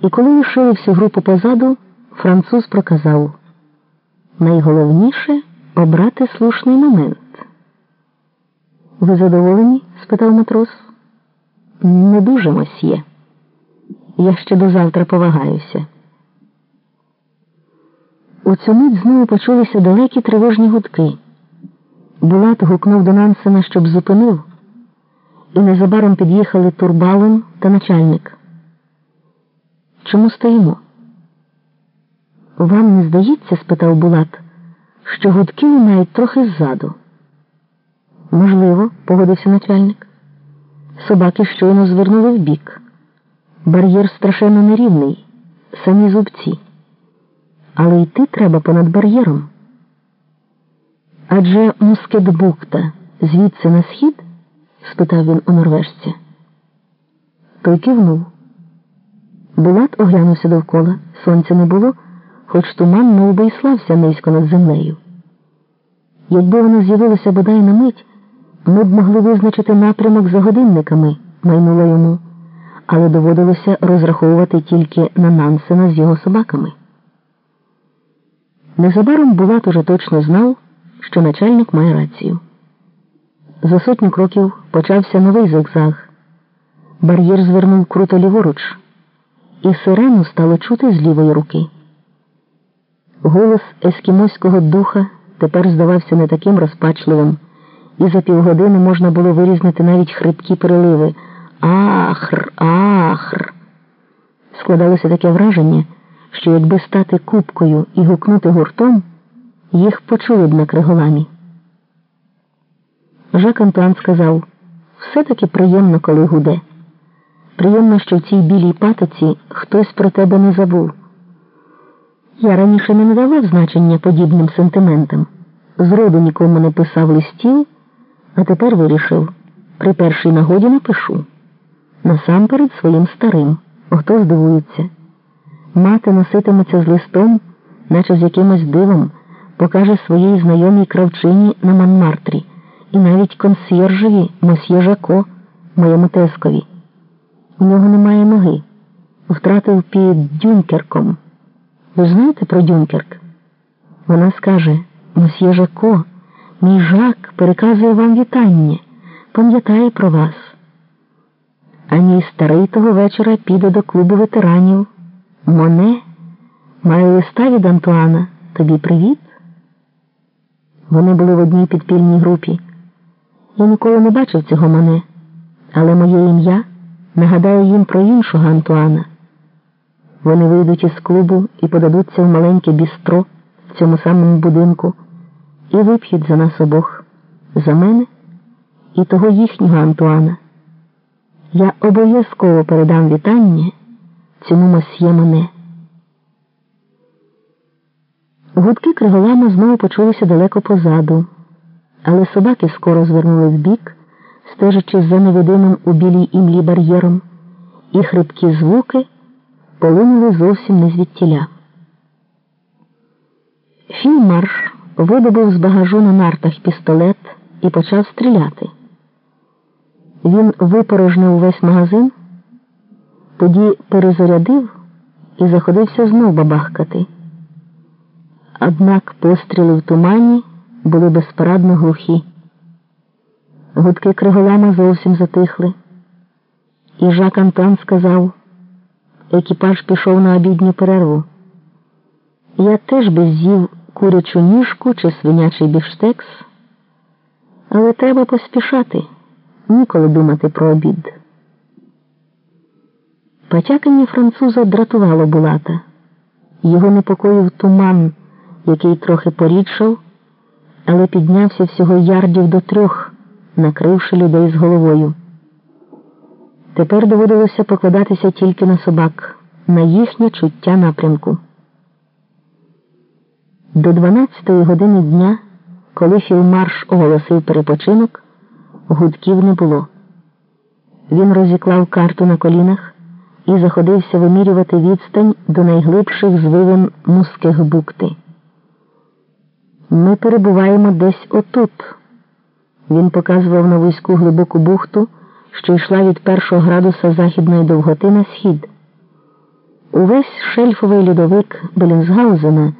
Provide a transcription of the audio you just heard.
І коли лишили всю групу позаду, француз проказав найголовніше обрати слушний момент. Ви задоволені? спитав матрос. Не дуже мосьє. Я ще до завтра повагаюся. У цю мить знову почулися далекі тривожні гудки. Булат гукнув до Нансена, щоб зупинив, і незабаром під'їхали турбалон та начальник. Чому стоїмо? Вам не здається, спитав Булат, що гудки лунають трохи ззаду. Можливо, погодився начальник. Собаки щойно звернули вбік. Бар'єр страшенно нерівний, самі зубці. Але йти треба понад бар'єром. Адже Мускетбукта звідси на схід? спитав він у норвежця. Той кивнув. Булат оглянувся довкола. Сонця не було, хоч туман мов би, і слався низько над землею. Якби воно з'явилося бодай на мить, ми б могли визначити напрямок за годинниками, майнуло йому, але доводилося розраховувати тільки на Нансена з його собаками. Незабаром Булат уже точно знав, що начальник має рацію. За сотню кроків почався новий зигзаг. Бар'єр звернув круто ліворуч, і сирену стало чути з лівої руки. Голос ескімоського духа тепер здавався не таким розпачливим, і за півгодини можна було вирізнити навіть хрипкі переливи. Ахр, ахр. Складалося таке враження, що якби стати купкою і гукнути гуртом, їх почули б на криголамі. Жак Антуан сказав все-таки приємно, коли гуде. Приємно, що в цій білій патоці хтось про тебе не забув. Я раніше не надавав значення подібним сентиментам, зроду нікому не писав листів, а тепер вирішив при першій нагоді напишу. Насамперед своїм старим, хто здивується. Мати носитиметься з листом, наче з якимось дивом, покаже своїй знайомій кравчині на Манмартрі і навіть консьєржеві мосьє Жако, моєму тескові. У нього немає ноги. Втратив під Дюнкерком. Ви знаєте про Дюнкерк? Вона скаже Мосьє Жако, мій жак переказує вам вітання, пам'ятає про вас. А мій старий того вечора піде до клубу ветеранів. Моне має листа від Антуана. Тобі привіт? Вони були в одній підпільній групі. Я ніколи не бачив цього Моне, але моє ім'я нагадає їм про іншого Антуана. Вони вийдуть із клубу і подадуться в маленьке бістро в цьому самому будинку і вип'ють за нас обох, за мене і того їхнього Антуана. Я обов'язково передам вітання цьому мосьє мене. Гудки криголама знову почулися далеко позаду, але собаки скоро звернули вбік, стежачи за невидимим у білій імлі бар'єром, і хрипкі звуки полинули зовсім не звідтіля. Фільмарш видобув з багажу на нартах пістолет і почав стріляти. Він випорожнив увесь магазин, тоді перезарядив і заходився знов бабахкати. Однак постріли в тумані були безпорадно глухі. Гудки криголама зовсім затихли. І Жак Антон сказав, екіпаж пішов на обідню перерву. Я теж би з'їв курячу ніжку чи свинячий біфштекс, але треба поспішати, ніколи думати про обід. Потякання француза дратувало Булата. Його непокоїв туман, який трохи порідшав, але піднявся всього ярдів до трьох, накривши людей з головою. Тепер доводилося покладатися тільки на собак, на їхнє чуття напрямку. До 12-ї години дня, коли філмарш оголосив перепочинок, гудків не було. Він розіклав карту на колінах і заходився вимірювати відстань до найглибших звивин муских букти. Ми перебуваємо десь отут. Він показував на вузьку глибоку бухту, що йшла від першого градуса західної довготи на схід. Увесь шельфовий льодовик Белінсгаузена